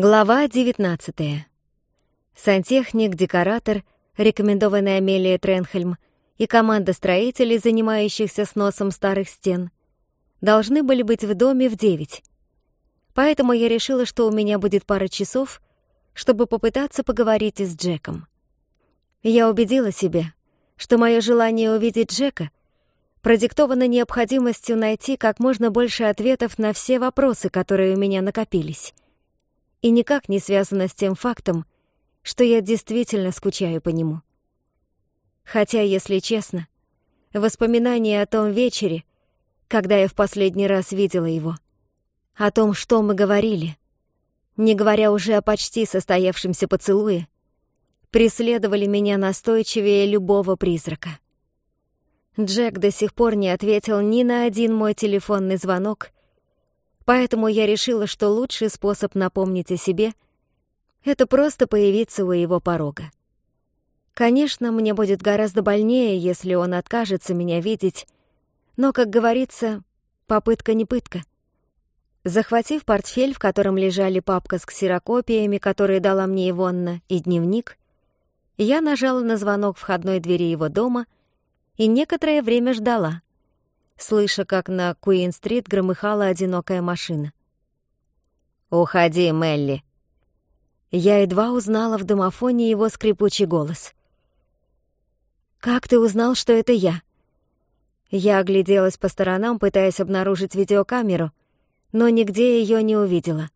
Глава 19. Сантехник, декоратор, рекомендованная Амелия Тренхельм, и команда строителей, занимающихся сносом старых стен, должны были быть в доме в 9. Поэтому я решила, что у меня будет пара часов, чтобы попытаться поговорить с Джеком. Я убедила себя, что мое желание увидеть Джека продиктовано необходимостью найти как можно больше ответов на все вопросы, которые у меня накопились — и никак не связано с тем фактом, что я действительно скучаю по нему. Хотя, если честно, воспоминания о том вечере, когда я в последний раз видела его, о том, что мы говорили, не говоря уже о почти состоявшемся поцелуе, преследовали меня настойчивее любого призрака. Джек до сих пор не ответил ни на один мой телефонный звонок — Поэтому я решила, что лучший способ напомнить о себе — это просто появиться у его порога. Конечно, мне будет гораздо больнее, если он откажется меня видеть, но, как говорится, попытка не пытка. Захватив портфель, в котором лежали папка с ксерокопиями, которые дала мне Ивонна, и дневник, я нажала на звонок входной двери его дома и некоторое время ждала, слыша, как на Куин-стрит громыхала одинокая машина. «Уходи, Мелли!» Я едва узнала в домофоне его скрипучий голос. «Как ты узнал, что это я?» Я огляделась по сторонам, пытаясь обнаружить видеокамеру, но нигде её не увидела.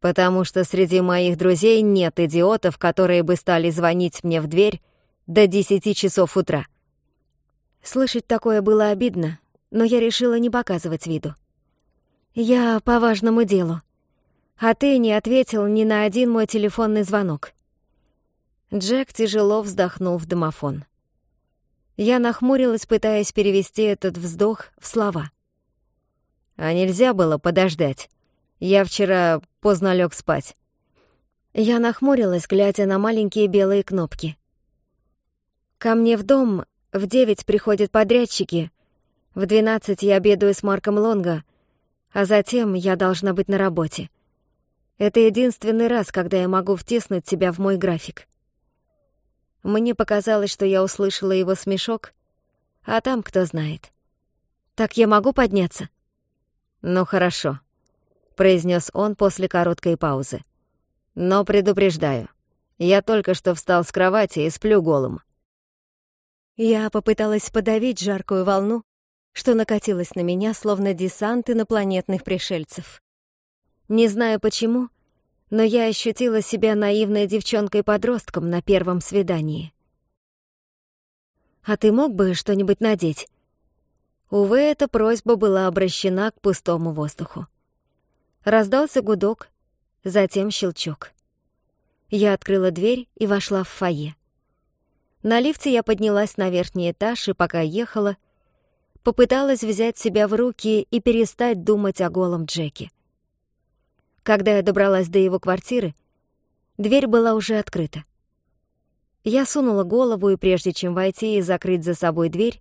«Потому что среди моих друзей нет идиотов, которые бы стали звонить мне в дверь до десяти часов утра», Слышать такое было обидно, но я решила не показывать виду. «Я по важному делу. А ты не ответил ни на один мой телефонный звонок». Джек тяжело вздохнул в домофон. Я нахмурилась, пытаясь перевести этот вздох в слова. «А нельзя было подождать. Я вчера поздно лег спать». Я нахмурилась, глядя на маленькие белые кнопки. Ко мне в дом в девять приходят подрядчики. В двенадцать я обедаю с Марком Лонго, а затем я должна быть на работе. Это единственный раз, когда я могу втеснуть тебя в мой график. Мне показалось, что я услышала его смешок, а там кто знает. Так я могу подняться? Ну хорошо, произнес он после короткой паузы. Но предупреждаю, я только что встал с кровати и сплю голым. Я попыталась подавить жаркую волну, что накатилась на меня, словно десант инопланетных пришельцев. Не знаю почему, но я ощутила себя наивной девчонкой-подростком на первом свидании. «А ты мог бы что-нибудь надеть?» Увы, эта просьба была обращена к пустому воздуху. Раздался гудок, затем щелчок. Я открыла дверь и вошла в фойе. На лифте я поднялась на верхний этаж и, пока ехала, попыталась взять себя в руки и перестать думать о голом Джеке. Когда я добралась до его квартиры, дверь была уже открыта. Я сунула голову, и прежде чем войти и закрыть за собой дверь,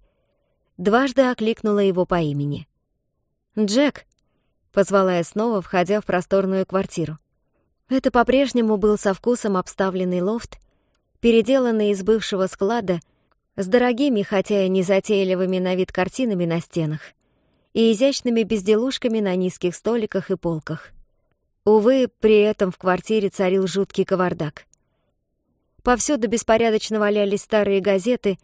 дважды окликнула его по имени. «Джек!» — позвала я снова, входя в просторную квартиру. Это по-прежнему был со вкусом обставленный лофт, переделанные из бывшего склада, с дорогими, хотя и незатейливыми на вид картинами на стенах и изящными безделушками на низких столиках и полках. Увы, при этом в квартире царил жуткий кавардак. Повсюду беспорядочно валялись старые газеты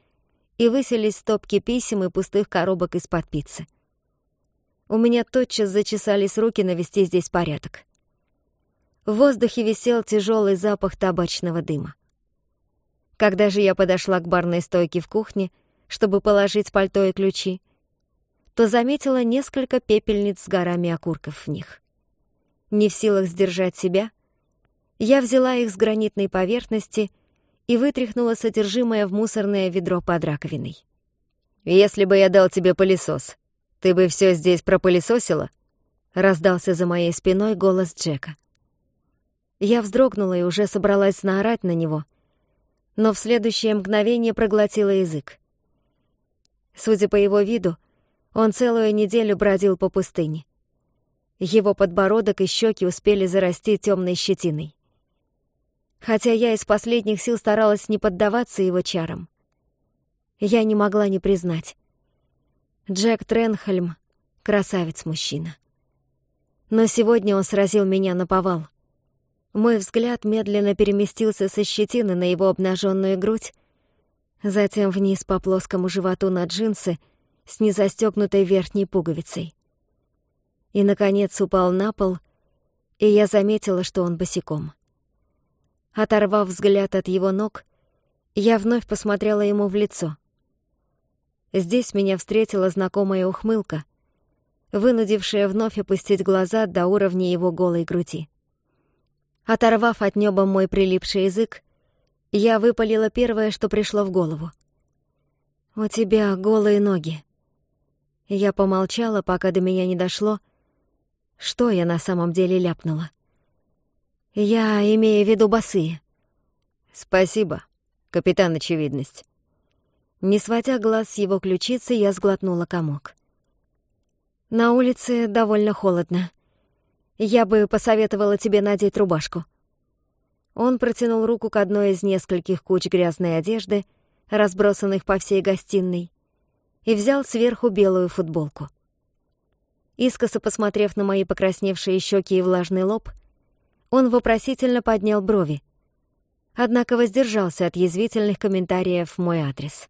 и выселись стопки писем и пустых коробок из-под пиццы. У меня тотчас зачесались руки навести здесь порядок. В воздухе висел тяжелый запах табачного дыма. Когда же я подошла к барной стойке в кухне, чтобы положить пальто и ключи, то заметила несколько пепельниц с горами окурков в них. Не в силах сдержать себя, я взяла их с гранитной поверхности и вытряхнула содержимое в мусорное ведро под раковиной. «Если бы я дал тебе пылесос, ты бы все здесь пропылесосила?» — раздался за моей спиной голос Джека. Я вздрогнула и уже собралась наорать на него — но в следующее мгновение проглотила язык. Судя по его виду, он целую неделю бродил по пустыне. Его подбородок и щеки успели зарасти темной щетиной. Хотя я из последних сил старалась не поддаваться его чарам, я не могла не признать. Джек Тренхельм — красавец-мужчина. Но сегодня он сразил меня на повал. Мой взгляд медленно переместился со щетины на его обнаженную грудь, затем вниз по плоскому животу на джинсы с незастегнутой верхней пуговицей. И, наконец, упал на пол, и я заметила, что он босиком. Оторвав взгляд от его ног, я вновь посмотрела ему в лицо. Здесь меня встретила знакомая ухмылка, вынудившая вновь опустить глаза до уровня его голой груди. Оторвав от неба мой прилипший язык, я выпалила первое, что пришло в голову. «У тебя голые ноги». Я помолчала, пока до меня не дошло, что я на самом деле ляпнула. «Я имею в виду босые». «Спасибо, капитан Очевидность». Не сводя глаз с его ключицы, я сглотнула комок. На улице довольно холодно. Я бы посоветовала тебе надеть рубашку». Он протянул руку к одной из нескольких куч грязной одежды, разбросанных по всей гостиной, и взял сверху белую футболку. Искоса посмотрев на мои покрасневшие щеки и влажный лоб, он вопросительно поднял брови, однако воздержался от язвительных комментариев в мой адрес.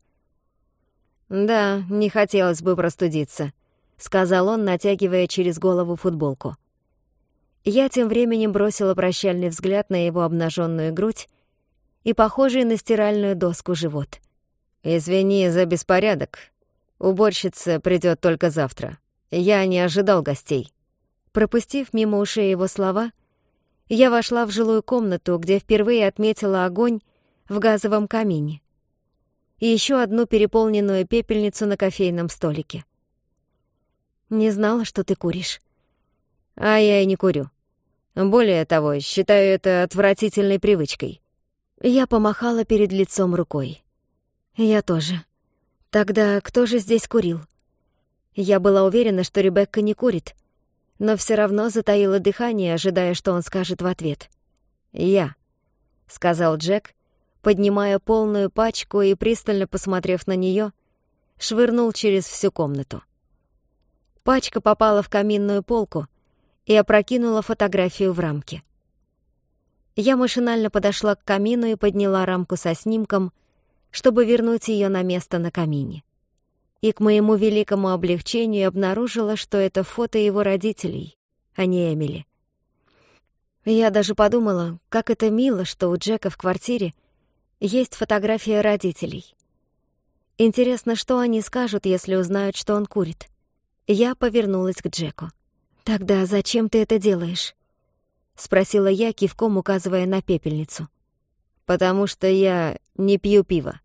«Да, не хотелось бы простудиться», — сказал он, натягивая через голову футболку. Я тем временем бросила прощальный взгляд на его обнаженную грудь и похожий на стиральную доску живот. «Извини за беспорядок. Уборщица придет только завтра. Я не ожидал гостей». Пропустив мимо ушей его слова, я вошла в жилую комнату, где впервые отметила огонь в газовом камине и еще одну переполненную пепельницу на кофейном столике. «Не знала, что ты куришь», а я и не курю. Более того, считаю это отвратительной привычкой. Я помахала перед лицом рукой. Я тоже. Тогда кто же здесь курил? Я была уверена, что Ребекка не курит, но все равно затаила дыхание, ожидая, что он скажет в ответ. «Я», — сказал Джек, поднимая полную пачку и, пристально посмотрев на нее, швырнул через всю комнату. Пачка попала в каминную полку, и опрокинула фотографию в рамке. Я машинально подошла к камину и подняла рамку со снимком, чтобы вернуть ее на место на камине. И к моему великому облегчению обнаружила, что это фото его родителей, а не Эмили. Я даже подумала, как это мило, что у Джека в квартире есть фотография родителей. Интересно, что они скажут, если узнают, что он курит. Я повернулась к Джеку. «Тогда зачем ты это делаешь?» — спросила я, кивком указывая на пепельницу. «Потому что я не пью пиво».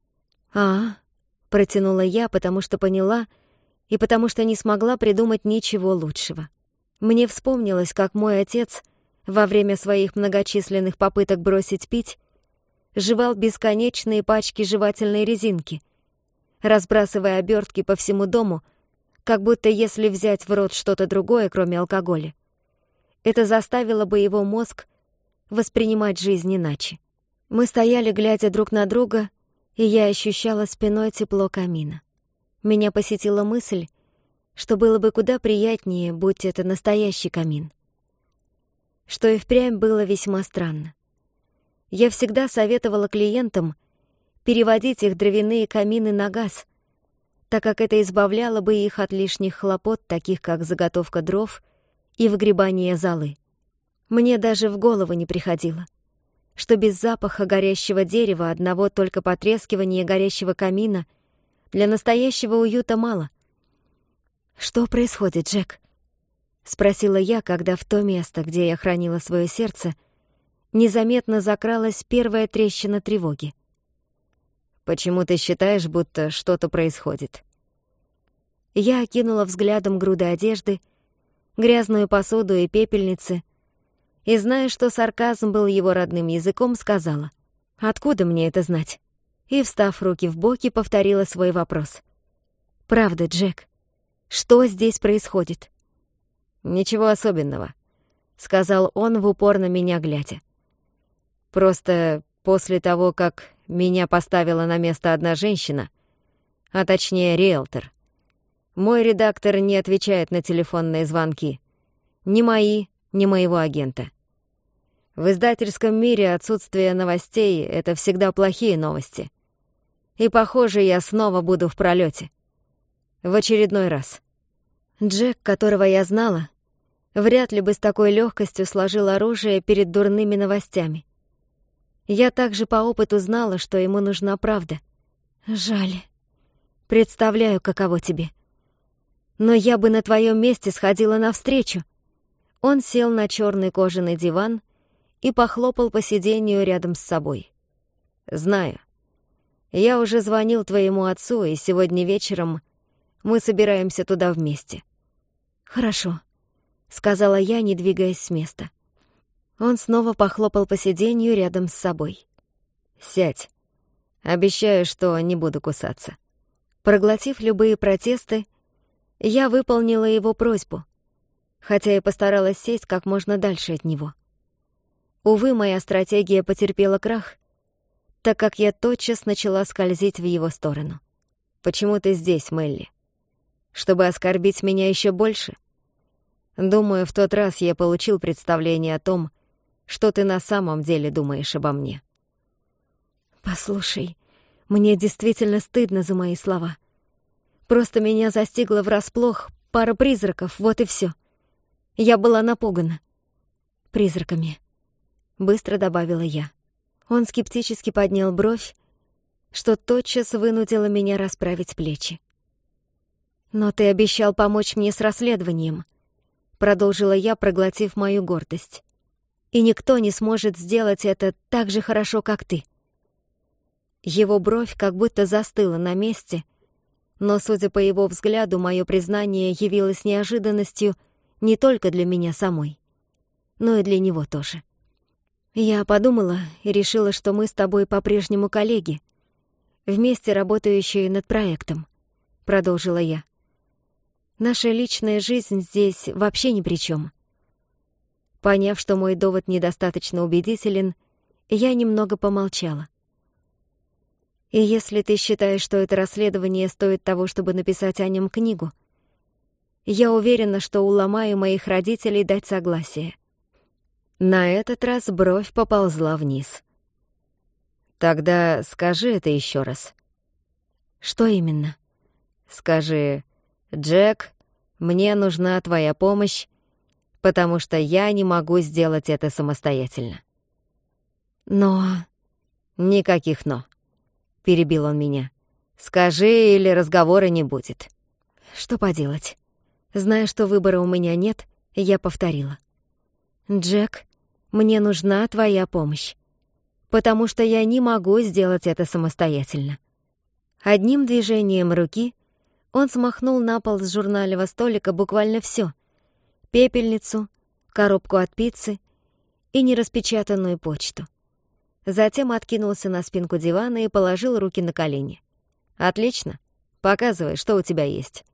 «А?» — протянула я, потому что поняла и потому что не смогла придумать ничего лучшего. Мне вспомнилось, как мой отец во время своих многочисленных попыток бросить пить жевал бесконечные пачки жевательной резинки, разбрасывая обертки по всему дому — как будто если взять в рот что-то другое, кроме алкоголя. Это заставило бы его мозг воспринимать жизнь иначе. Мы стояли, глядя друг на друга, и я ощущала спиной тепло камина. Меня посетила мысль, что было бы куда приятнее, будь это настоящий камин. Что и впрямь было весьма странно. Я всегда советовала клиентам переводить их дровяные камины на газ — так как это избавляло бы их от лишних хлопот, таких как заготовка дров и выгребание золы. Мне даже в голову не приходило, что без запаха горящего дерева одного только потрескивания горящего камина для настоящего уюта мало. «Что происходит, Джек?» — спросила я, когда в то место, где я хранила свое сердце, незаметно закралась первая трещина тревоги. Почему ты считаешь, будто что-то происходит?» Я окинула взглядом груды одежды, грязную посуду и пепельницы, и, зная, что сарказм был его родным языком, сказала, «Откуда мне это знать?» И, встав руки в боки, повторила свой вопрос. «Правда, Джек, что здесь происходит?» «Ничего особенного», — сказал он в упор на меня глядя. «Просто после того, как меня поставила на место одна женщина, а точнее риэлтор. Мой редактор не отвечает на телефонные звонки. Ни мои, ни моего агента. В издательском мире отсутствие новостей — это всегда плохие новости. И, похоже, я снова буду в пролете. В очередной раз. Джек, которого я знала, вряд ли бы с такой легкостью сложил оружие перед дурными новостями — я также по опыту знала, что ему нужна правда. Жаль. Представляю, каково тебе. Но я бы на твоем месте сходила навстречу. Он сел на черный кожаный диван и похлопал по сиденью рядом с собой. Знаю. Я уже звонил твоему отцу, и сегодня вечером мы собираемся туда вместе. Хорошо, сказала я, не двигаясь с места. Он снова похлопал по сиденью рядом с собой. «Сядь. Обещаю, что не буду кусаться». Проглотив любые протесты, я выполнила его просьбу, хотя и постаралась сесть как можно дальше от него. Увы, моя стратегия потерпела крах, так как я тотчас начала скользить в его сторону. «Почему ты здесь, Мелли? Чтобы оскорбить меня еще больше?» Думаю, в тот раз я получил представление о том, что ты на самом деле думаешь обо мне. Послушай, мне действительно стыдно за мои слова. Просто меня застигла врасплох пара призраков, вот и все. Я была напугана. Призраками. Быстро добавила я. Он скептически поднял бровь, что тотчас вынудило меня расправить плечи. «Но ты обещал помочь мне с расследованием», — продолжила я, проглотив мою гордость и никто не сможет сделать это так же хорошо, как ты». Его бровь как будто застыла на месте, но, судя по его взгляду, мое признание явилось неожиданностью не только для меня самой, но и для него тоже. Я подумала и решила, что мы с тобой по-прежнему коллеги, вместе работающие над проектом, — продолжила я. Наша личная жизнь здесь вообще ни при чем. Поняв, что мой довод недостаточно убедителен, я немного помолчала. «И если ты считаешь, что это расследование стоит того, чтобы написать о нем книгу, я уверена, что уломаю моих родителей дать согласие». На этот раз бровь поползла вниз. «Тогда скажи это еще раз». «Что именно?» «Скажи, Джек, мне нужна твоя помощь, потому что я не могу сделать это самостоятельно. Но... Никаких «но», — перебил он меня. Скажи, или разговора не будет. Что поделать? Зная, что выбора у меня нет, я повторила. Джек, мне нужна твоя помощь, потому что я не могу сделать это самостоятельно. Одним движением руки он смахнул на пол с журнального столика буквально все — пепельницу, коробку от пиццы и нераспечатанную почту. Затем откинулся на спинку дивана и положил руки на колени. «Отлично. Показывай, что у тебя есть».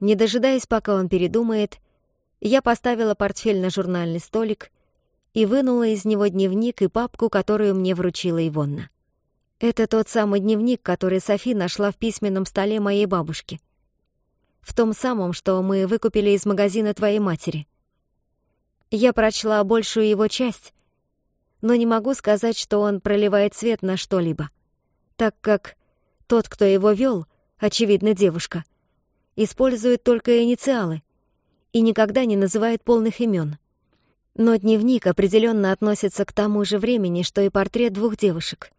Не дожидаясь, пока он передумает, я поставила портфель на журнальный столик и вынула из него дневник и папку, которую мне вручила Ивонна. Это тот самый дневник, который Софи нашла в письменном столе моей бабушки — в том самом, что мы выкупили из магазина твоей матери. Я прочла большую его часть, но не могу сказать, что он проливает свет на что-либо, так как тот, кто его вел, очевидно, девушка, использует только инициалы и никогда не называет полных имен. Но дневник определенно относится к тому же времени, что и портрет двух девушек.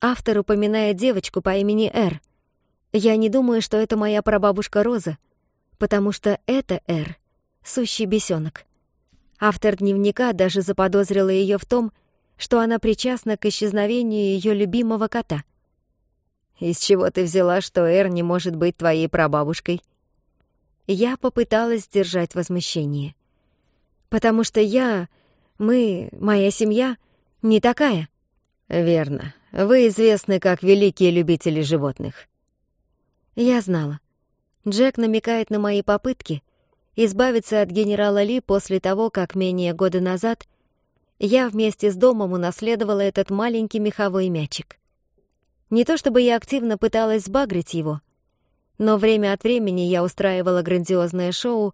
Автор упоминает девочку по имени Р. Я не думаю, что это моя прабабушка Роза, потому что это Эр, сущий бесенок. Автор дневника даже заподозрила ее в том, что она причастна к исчезновению ее любимого кота. «Из чего ты взяла, что Эр не может быть твоей прабабушкой?» Я попыталась сдержать возмущение. «Потому что я, мы, моя семья, не такая». «Верно. Вы известны как великие любители животных. Я знала. Джек намекает на мои попытки, избавиться от генерала Ли после того, как менее года назад я вместе с домом унаследовала этот маленький меховой мячик. Не то чтобы я активно пыталась сбагрить его, но время от времени я устраивала грандиозное шоу,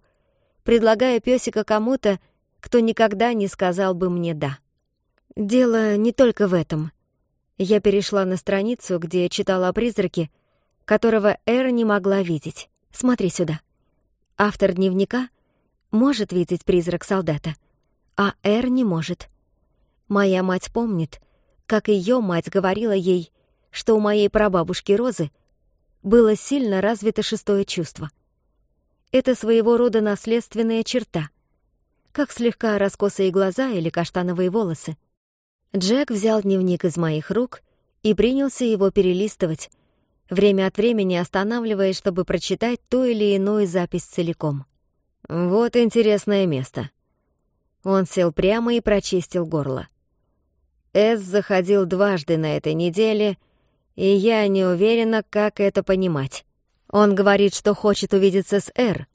предлагая пёсика кому-то, кто никогда не сказал бы мне «да». Дело не только в этом. Я перешла на страницу, где читала о призраке, которого Эра не могла видеть. Смотри сюда. Автор дневника может видеть призрак солдата, а Эр не может. Моя мать помнит, как ее мать говорила ей, что у моей прабабушки Розы было сильно развито шестое чувство. Это своего рода наследственная черта, как слегка раскосые глаза или каштановые волосы. Джек взял дневник из моих рук и принялся его перелистывать, время от времени останавливаясь, чтобы прочитать ту или иную запись целиком. «Вот интересное место». Он сел прямо и прочистил горло. Эс заходил дважды на этой неделе, и я не уверена, как это понимать. Он говорит, что хочет увидеться с Эр,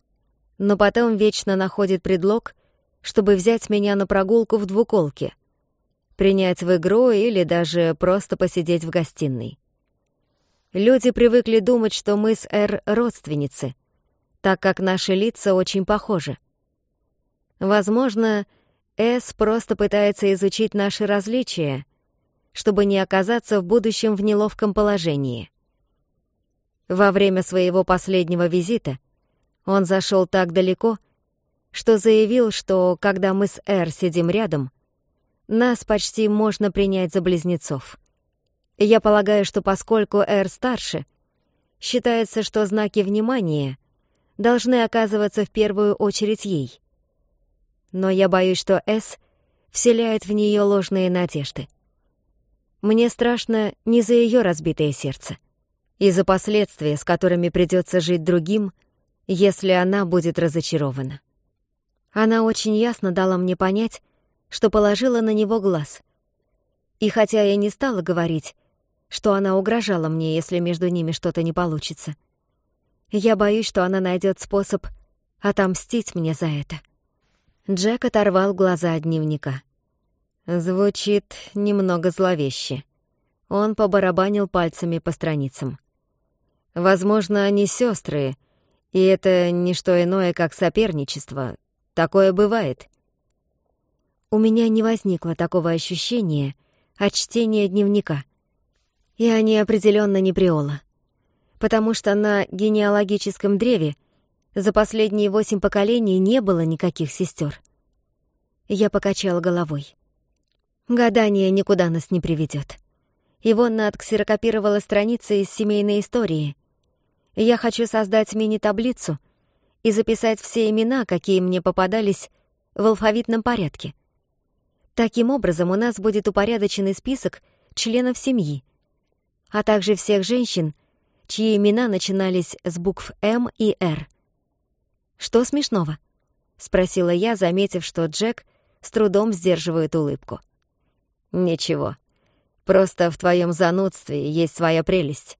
но потом вечно находит предлог, чтобы взять меня на прогулку в двуколке, принять в игру или даже просто посидеть в гостиной. Люди привыкли думать, что мы с Эр родственницы, так как наши лица очень похожи. Возможно, С просто пытается изучить наши различия, чтобы не оказаться в будущем в неловком положении. Во время своего последнего визита он зашел так далеко, что заявил, что когда мы с Эр сидим рядом, нас почти можно принять за близнецов. Я полагаю, что поскольку Эр старше, считается, что знаки внимания должны оказываться в первую очередь ей. Но я боюсь, что С вселяет в нее ложные надежды. Мне страшно не за ее разбитое сердце, и за последствия, с которыми придется жить другим, если она будет разочарована. Она очень ясно дала мне понять, что положила на него глаз. И хотя я не стала говорить, что она угрожала мне, если между ними что-то не получится. Я боюсь, что она найдет способ отомстить мне за это. Джек оторвал глаза от дневника. Звучит немного зловеще. Он побарабанил пальцами по страницам. Возможно, они сестры, и это не что иное, как соперничество. Такое бывает. У меня не возникло такого ощущения от чтения дневника — и они определенно не Бриола, потому что на генеалогическом древе за последние восемь поколений не было никаких сестер. Я покачала головой. Гадание никуда нас не приведет. Ивонна отксерокопировала страницы из семейной истории. Я хочу создать мини-таблицу и записать все имена, какие мне попадались, в алфавитном порядке. Таким образом, у нас будет упорядоченный список членов семьи, а также всех женщин, чьи имена начинались с букв «М» и «Р». «Что смешного?» — спросила я, заметив, что Джек с трудом сдерживает улыбку. «Ничего. Просто в твоем занудстве есть своя прелесть».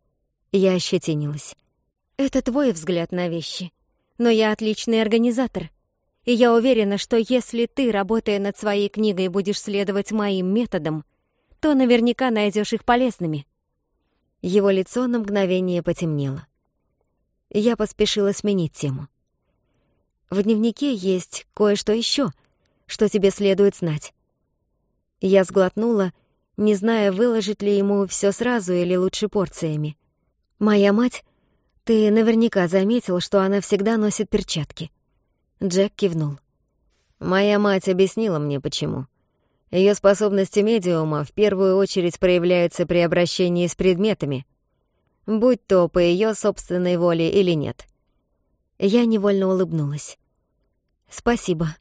Я ощетинилась. «Это твой взгляд на вещи. Но я отличный организатор. И я уверена, что если ты, работая над своей книгой, будешь следовать моим методам, то наверняка найдешь их полезными». Его лицо на мгновение потемнело. Я поспешила сменить тему. «В дневнике есть кое-что еще, что тебе следует знать». Я сглотнула, не зная, выложить ли ему все сразу или лучше порциями. «Моя мать, ты наверняка заметил, что она всегда носит перчатки». Джек кивнул. «Моя мать объяснила мне, почему», ее способности медиума в первую очередь проявляются при обращении с предметами, будь то по ее собственной воле или нет. Я невольно улыбнулась. «Спасибо.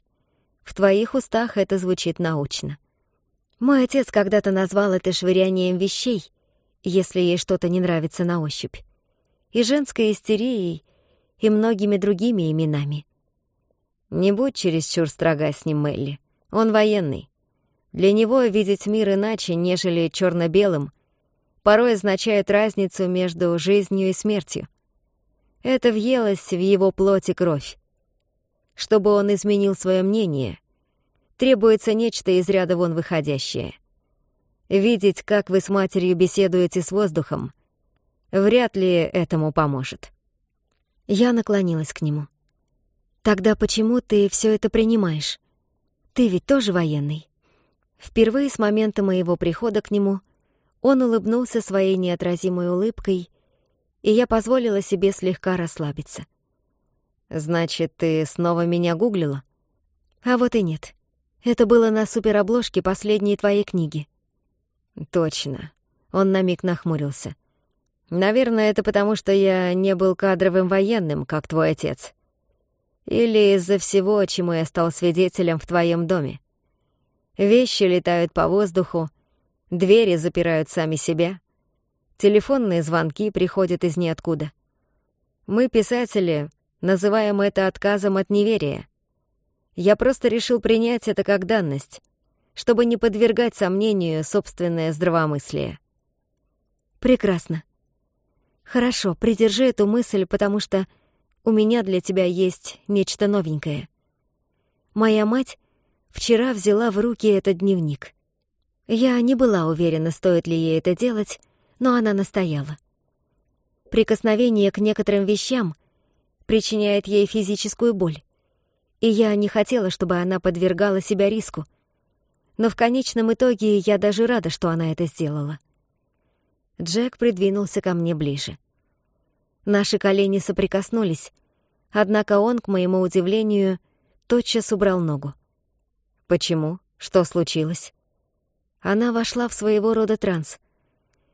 В твоих устах это звучит научно. Мой отец когда-то назвал это швырянием вещей, если ей что-то не нравится на ощупь, и женской истерией, и многими другими именами». «Не будь чересчур строга с ним, Мелли. Он военный. Для него видеть мир иначе, нежели черно-белым, порой означает разницу между жизнью и смертью. Это въелось в его плоть и кровь. Чтобы он изменил свое мнение, требуется нечто из ряда вон выходящее. Видеть, как вы с матерью беседуете с воздухом, вряд ли этому поможет. Я наклонилась к нему. «Тогда почему ты все это принимаешь? Ты ведь тоже военный?» Впервые с момента моего прихода к нему он улыбнулся своей неотразимой улыбкой, и я позволила себе слегка расслабиться. «Значит, ты снова меня гуглила?» «А вот и нет. Это было на суперобложке последней твоей книги». «Точно». Он на миг нахмурился. «Наверное, это потому, что я не был кадровым военным, как твой отец. Или из-за всего, чему я стал свидетелем в твоем доме. Вещи летают по воздуху, двери запирают сами себя, телефонные звонки приходят из ниоткуда. Мы, писатели, называем это отказом от неверия. Я просто решил принять это как данность, чтобы не подвергать сомнению собственное здравомыслие. Прекрасно. Хорошо, придержи эту мысль, потому что у меня для тебя есть нечто новенькое. Моя мать вчера взяла в руки этот дневник. Я не была уверена, стоит ли ей это делать, но она настояла. Прикосновение к некоторым вещам причиняет ей физическую боль, и я не хотела, чтобы она подвергала себя риску, но в конечном итоге я даже рада, что она это сделала. Джек придвинулся ко мне ближе. Наши колени соприкоснулись, однако он, к моему удивлению, тотчас убрал ногу. Почему? Что случилось? Она вошла в своего рода транс.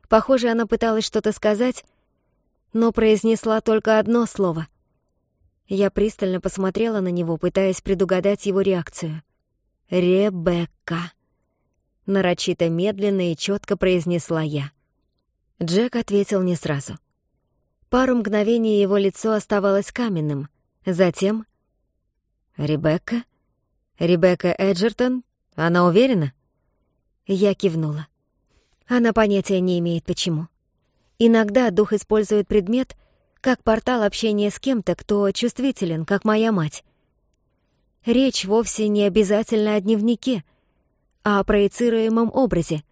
Похоже, она пыталась что-то сказать, но произнесла только одно слово. Я пристально посмотрела на него, пытаясь предугадать его реакцию. «Ребекка!» Нарочито медленно и четко произнесла я. Джек ответил не сразу. Пару мгновений его лицо оставалось каменным. Затем... «Ребекка?» Ребекка Эджертон? Она уверена?» Я кивнула. Она понятия не имеет, почему. Иногда дух использует предмет как портал общения с кем-то, кто чувствителен, как моя мать. Речь вовсе не обязательно о дневнике, а о проецируемом образе.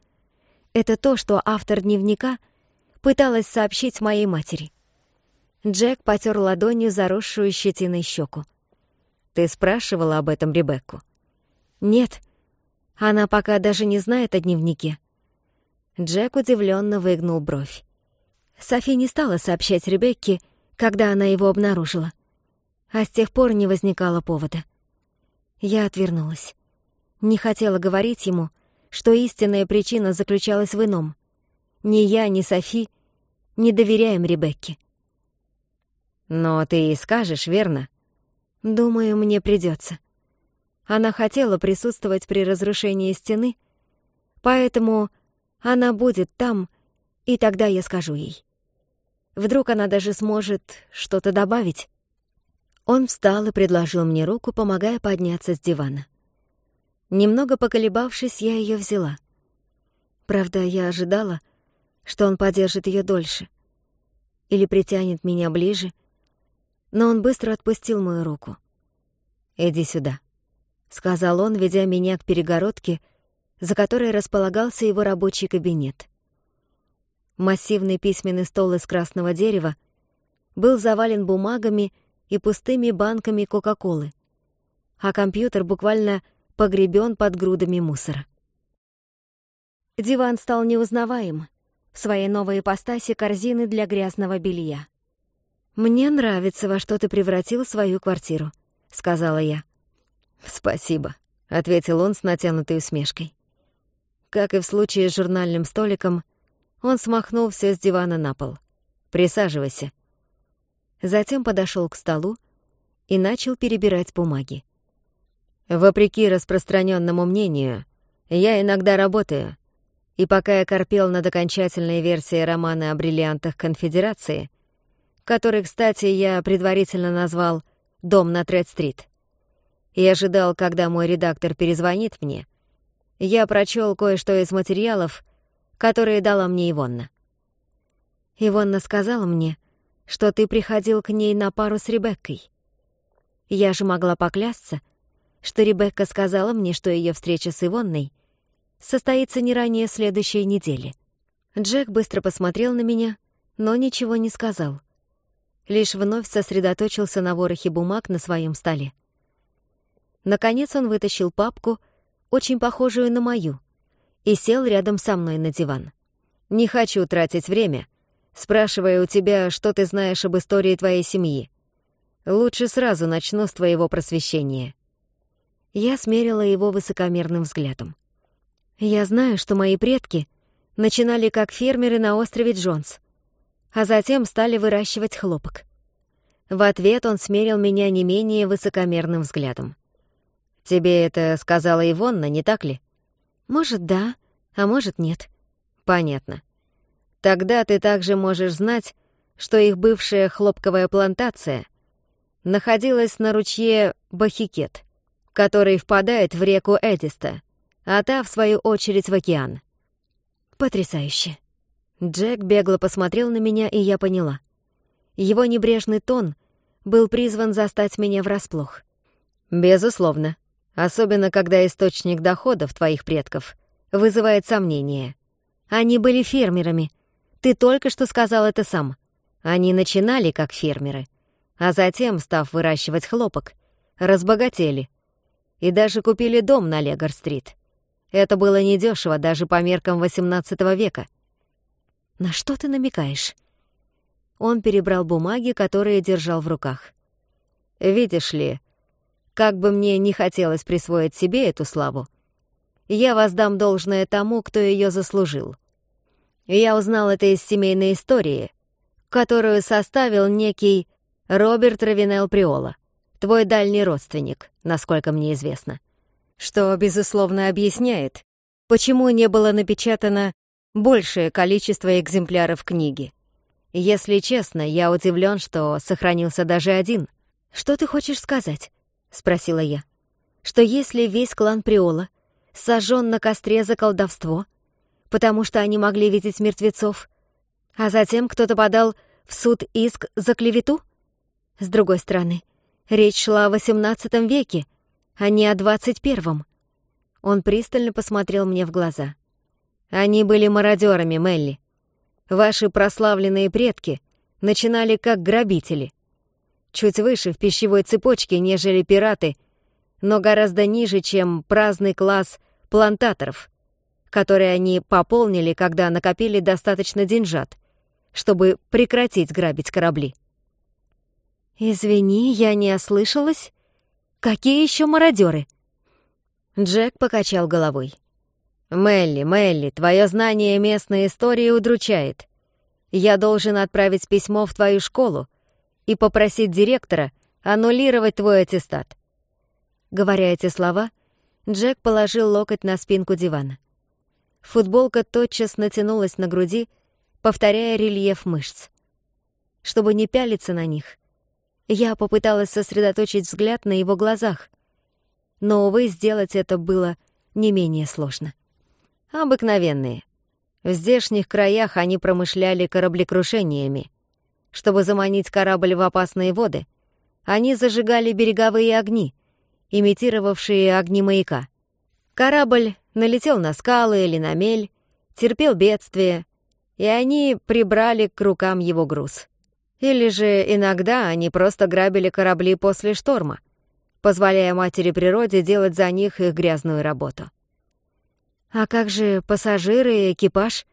Это то, что автор дневника пыталась сообщить моей матери. Джек потер ладонью заросшую щетиной щеку. Ты спрашивала об этом Ребекку? Нет. Она пока даже не знает о дневнике. Джек удивленно выгнул бровь. Софи не стала сообщать Ребекке, когда она его обнаружила. А с тех пор не возникало повода. Я отвернулась. Не хотела говорить ему, что истинная причина заключалась в ином. Ни я, ни Софи не доверяем Ребекке. «Но ты и скажешь, верно?» Думаю, мне придется. Она хотела присутствовать при разрушении стены, поэтому она будет там, и тогда я скажу ей. Вдруг она даже сможет что-то добавить. Он встал и предложил мне руку, помогая подняться с дивана. Немного поколебавшись, я ее взяла. Правда, я ожидала, что он подержит ее дольше или притянет меня ближе — но он быстро отпустил мою руку. «Иди сюда», — сказал он, ведя меня к перегородке, за которой располагался его рабочий кабинет. Массивный письменный стол из красного дерева был завален бумагами и пустыми банками Кока-Колы, а компьютер буквально погребен под грудами мусора. Диван стал неузнаваем в своей новой ипостаси корзины для грязного белья. «Мне нравится, во что ты превратил свою квартиру», — сказала я. «Спасибо», — ответил он с натянутой усмешкой. Как и в случае с журнальным столиком, он смахнул все с дивана на пол. «Присаживайся». Затем подошел к столу и начал перебирать бумаги. «Вопреки распространенному мнению, я иногда работаю, и пока я корпел над окончательной версией романа о бриллиантах Конфедерации, который, кстати, я предварительно назвал «Дом на Тред-стрит». Я ожидал, когда мой редактор перезвонит мне. Я прочел кое-что из материалов, которые дала мне Ивонна. Ивонна сказала мне, что ты приходил к ней на пару с Ребеккой. Я же могла поклясться, что Ребекка сказала мне, что ее встреча с Ивонной состоится не ранее следующей недели. Джек быстро посмотрел на меня, но ничего не сказал лишь вновь сосредоточился на ворохе бумаг на своем столе. Наконец он вытащил папку, очень похожую на мою, и сел рядом со мной на диван. «Не хочу тратить время, спрашивая у тебя, что ты знаешь об истории твоей семьи. Лучше сразу начну с твоего просвещения». Я смерила его высокомерным взглядом. «Я знаю, что мои предки начинали как фермеры на острове Джонс, а затем стали выращивать хлопок. В ответ он смерил меня не менее высокомерным взглядом. «Тебе это сказала Ивонна, не так ли?» «Может, да, а может, нет». «Понятно. Тогда ты также можешь знать, что их бывшая хлопковая плантация находилась на ручье Бахикет, который впадает в реку Эдиста, а та, в свою очередь, в океан». «Потрясающе», Джек бегло посмотрел на меня, и я поняла. Его небрежный тон был призван застать меня врасплох. «Безусловно. Особенно, когда источник доходов твоих предков вызывает сомнения. Они были фермерами. Ты только что сказал это сам. Они начинали как фермеры, а затем, став выращивать хлопок, разбогатели и даже купили дом на Легор-стрит. Это было недешево даже по меркам XVIII века. На что ты намекаешь? Он перебрал бумаги, которые держал в руках. Видишь ли, как бы мне не хотелось присвоить себе эту славу, я воздам должное тому, кто ее заслужил. Я узнал это из семейной истории, которую составил некий Роберт Равинел Приола, твой дальний родственник, насколько мне известно. Что, безусловно, объясняет, почему не было напечатано большее количество экземпляров книги. Если честно, я удивлен, что сохранился даже один. «Что ты хочешь сказать?» — спросила я. «Что если весь клан Приола сожжён на костре за колдовство, потому что они могли видеть мертвецов, а затем кто-то подал в суд иск за клевету? С другой стороны, речь шла о XVIII веке, а не о XXI. Он пристально посмотрел мне в глаза. Они были мародерами, Мелли. Ваши прославленные предки начинали как грабители. Чуть выше в пищевой цепочке, нежели пираты, но гораздо ниже, чем праздный класс плантаторов, которые они пополнили, когда накопили достаточно деньжат, чтобы прекратить грабить корабли. «Извини, я не ослышалась. Какие еще мародеры?» Джек покачал головой. «Мелли, Мелли, твое знание местной истории удручает. Я должен отправить письмо в твою школу и попросить директора аннулировать твой аттестат». Говоря эти слова, Джек положил локоть на спинку дивана. Футболка тотчас натянулась на груди, повторяя рельеф мышц. Чтобы не пялиться на них, я попыталась сосредоточить взгляд на его глазах, но, увы, сделать это было не менее сложно обыкновенные. В здешних краях они промышляли кораблекрушениями. Чтобы заманить корабль в опасные воды, они зажигали береговые огни, имитировавшие огни маяка. Корабль налетел на скалы или на мель, терпел бедствие, и они прибрали к рукам его груз. Или же иногда они просто грабили корабли после шторма, позволяя матери природе делать за них их грязную работу. А как же пассажиры и экипаж?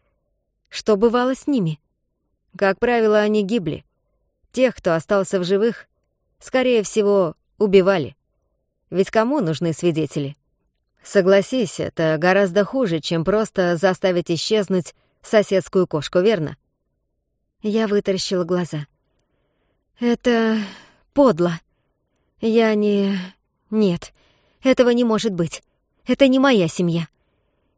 Что бывало с ними? Как правило, они гибли. Тех, кто остался в живых, скорее всего, убивали. Ведь кому нужны свидетели? Согласись, это гораздо хуже, чем просто заставить исчезнуть соседскую кошку, верно? Я вытаращила глаза. Это подло. Я не... Нет, этого не может быть. Это не моя семья.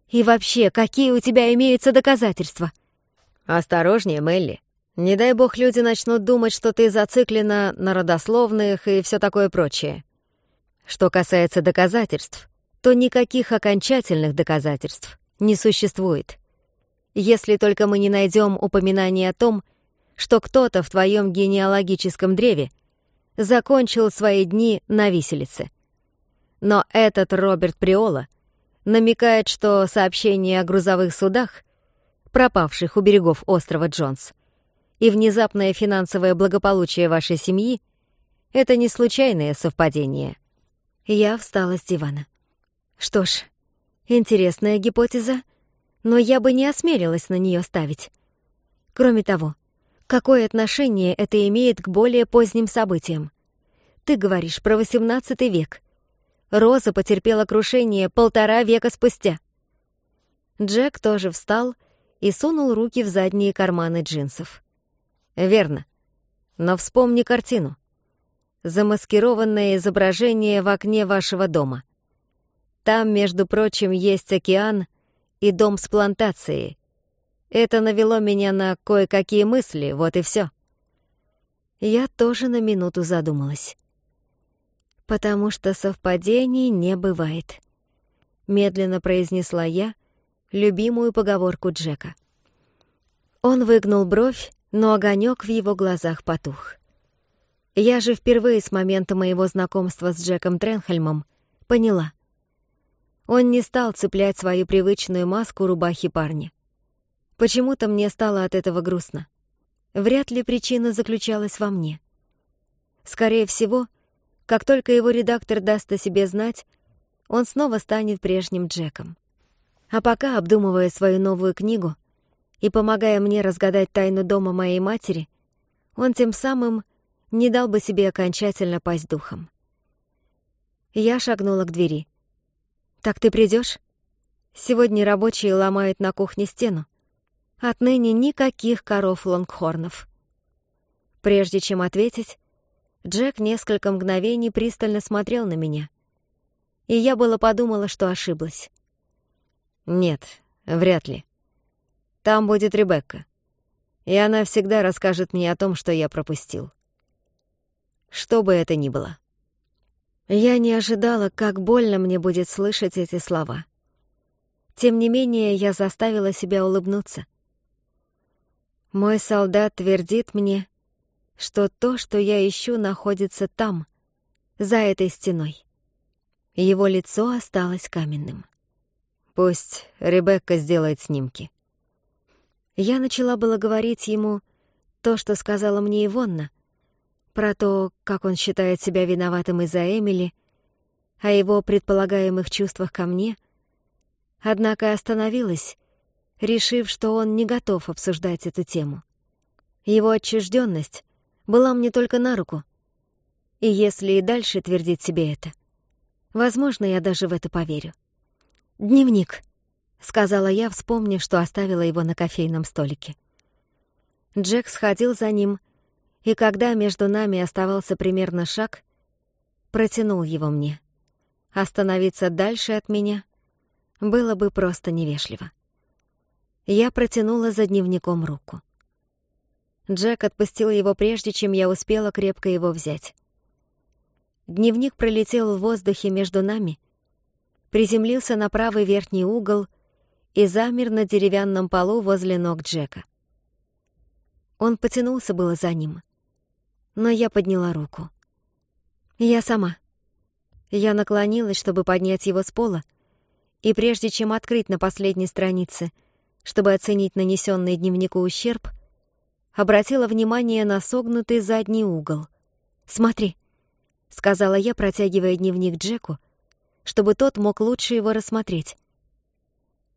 И вообще, какие у тебя имеются доказательства?» «Осторожнее, Мелли. Не дай бог люди начнут думать, что ты зациклена на родословных и все такое прочее. Что касается доказательств, то никаких окончательных доказательств не существует. Если только мы не найдем упоминание о том, что кто-то в твоем генеалогическом древе закончил свои дни на виселице. Но этот Роберт Приола — намекает, что сообщение о грузовых судах, пропавших у берегов острова Джонс, и внезапное финансовое благополучие вашей семьи — это не случайное совпадение. Я встала с дивана. Что ж, интересная гипотеза, но я бы не осмелилась на нее ставить. Кроме того, какое отношение это имеет к более поздним событиям? Ты говоришь про XVIII век — Роза потерпела крушение полтора века спустя. Джек тоже встал и сунул руки в задние карманы джинсов. «Верно. Но вспомни картину. Замаскированное изображение в окне вашего дома. Там, между прочим, есть океан и дом с плантацией. Это навело меня на кое-какие мысли, вот и все. Я тоже на минуту задумалась потому что совпадений не бывает», — медленно произнесла я любимую поговорку Джека. Он выгнул бровь, но огонек в его глазах потух. Я же впервые с момента моего знакомства с Джеком Тренхельмом поняла. Он не стал цеплять свою привычную маску рубахи парня. Почему-то мне стало от этого грустно. Вряд ли причина заключалась во мне. Скорее всего, — как только его редактор даст о себе знать, он снова станет прежним Джеком. А пока, обдумывая свою новую книгу и помогая мне разгадать тайну дома моей матери, он тем самым не дал бы себе окончательно пасть духом. Я шагнула к двери. «Так ты придешь? Сегодня рабочие ломают на кухне стену. Отныне никаких коров-лонгхорнов». Прежде чем ответить, Джек несколько мгновений пристально смотрел на меня, и я было подумала, что ошиблась. «Нет, вряд ли. Там будет Ребекка, и она всегда расскажет мне о том, что я пропустил. Что бы это ни было». Я не ожидала, как больно мне будет слышать эти слова. Тем не менее, я заставила себя улыбнуться. Мой солдат твердит мне, что то, что я ищу, находится там, за этой стеной. Его лицо осталось каменным. Пусть Ребекка сделает снимки. Я начала было говорить ему то, что сказала мне Ивонна, про то, как он считает себя виноватым из-за Эмили, о его предполагаемых чувствах ко мне, однако остановилась, решив, что он не готов обсуждать эту тему. Его отчужденность была мне только на руку. И если и дальше твердить себе это, возможно, я даже в это поверю. «Дневник», — сказала я, вспомнив, что оставила его на кофейном столике. Джек сходил за ним, и когда между нами оставался примерно шаг, протянул его мне. Остановиться дальше от меня было бы просто невежливо. Я протянула за дневником руку. Джек отпустил его прежде, чем я успела крепко его взять. Дневник пролетел в воздухе между нами, приземлился на правый верхний угол и замер на деревянном полу возле ног Джека. Он потянулся было за ним, но я подняла руку. «Я сама». Я наклонилась, чтобы поднять его с пола, и прежде чем открыть на последней странице, чтобы оценить нанесенный дневнику ущерб — обратила внимание на согнутый задний угол. «Смотри», — сказала я, протягивая дневник Джеку, чтобы тот мог лучше его рассмотреть.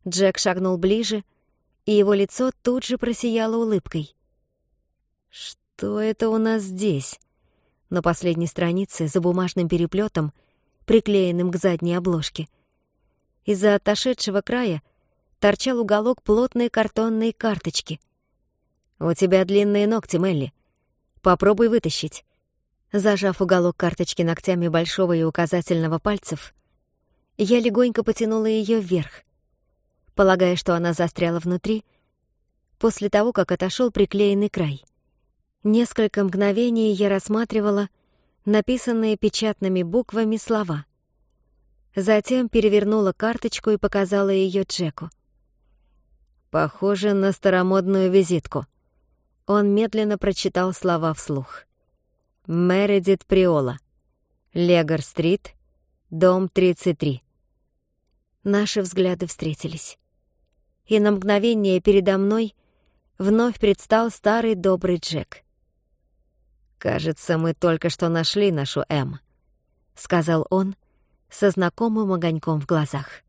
Джек шагнул ближе, и его лицо тут же просияло улыбкой. «Что это у нас здесь?» На последней странице за бумажным переплетом, приклеенным к задней обложке. Из-за отошедшего края торчал уголок плотной картонной карточки. «У тебя длинные ногти, Мелли. Попробуй вытащить». Зажав уголок карточки ногтями большого и указательного пальцев, я легонько потянула её вверх, полагая, что она застряла внутри, после того, как отошёл приклеенный край. Несколько мгновений я рассматривала написанные печатными буквами слова. Затем перевернула карточку и показала её Джеку. «Похоже на старомодную визитку», он медленно прочитал слова вслух. «Мередит Приола. Легор-стрит. Дом 33». Наши взгляды встретились. И на мгновение передо мной вновь предстал старый добрый Джек. «Кажется, мы только что нашли нашу М», — сказал он со знакомым огоньком в глазах.